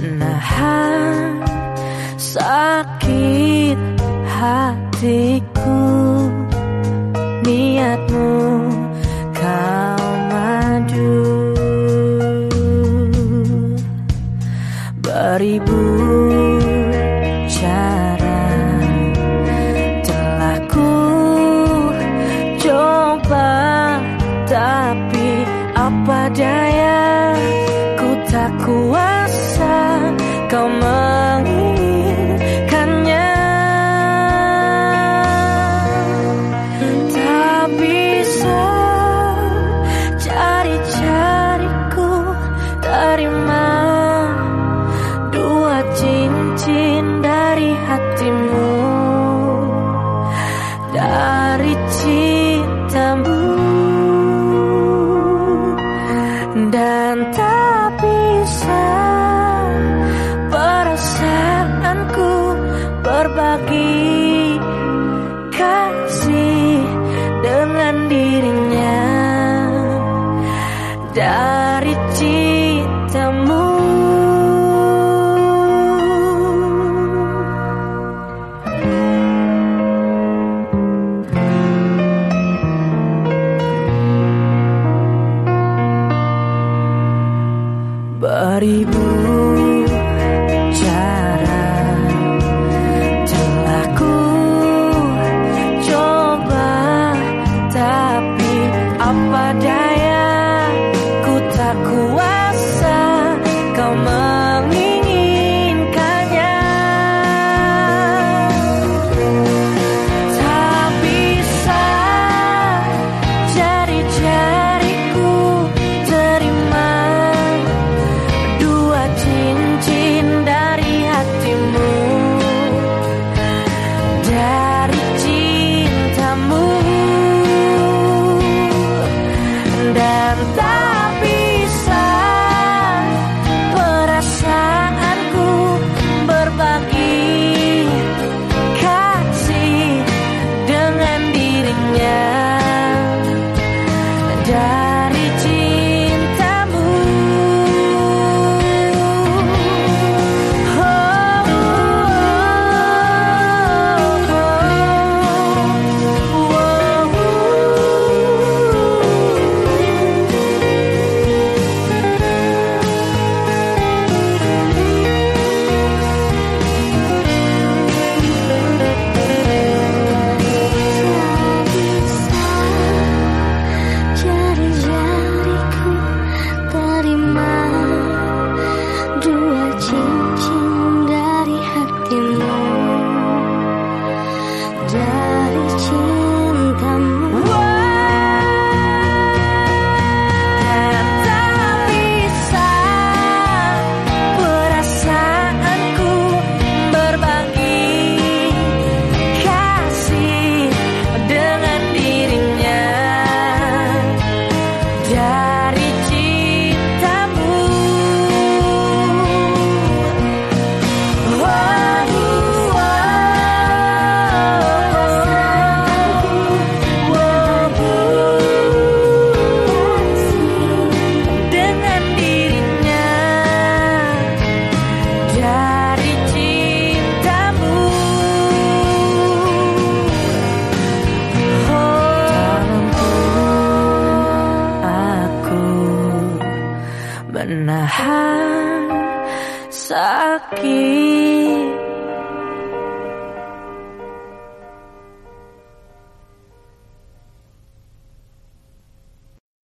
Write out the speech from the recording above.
menahan sakit hatiku. Niatmu kau madu. Beribu cara telah ku coba tapi apa daya? Ku tak kuasa kau menginginkannya Tak bisa cari-cariku terima Dua cincin dari hatimu. Dari cintamu. Paribu aqui.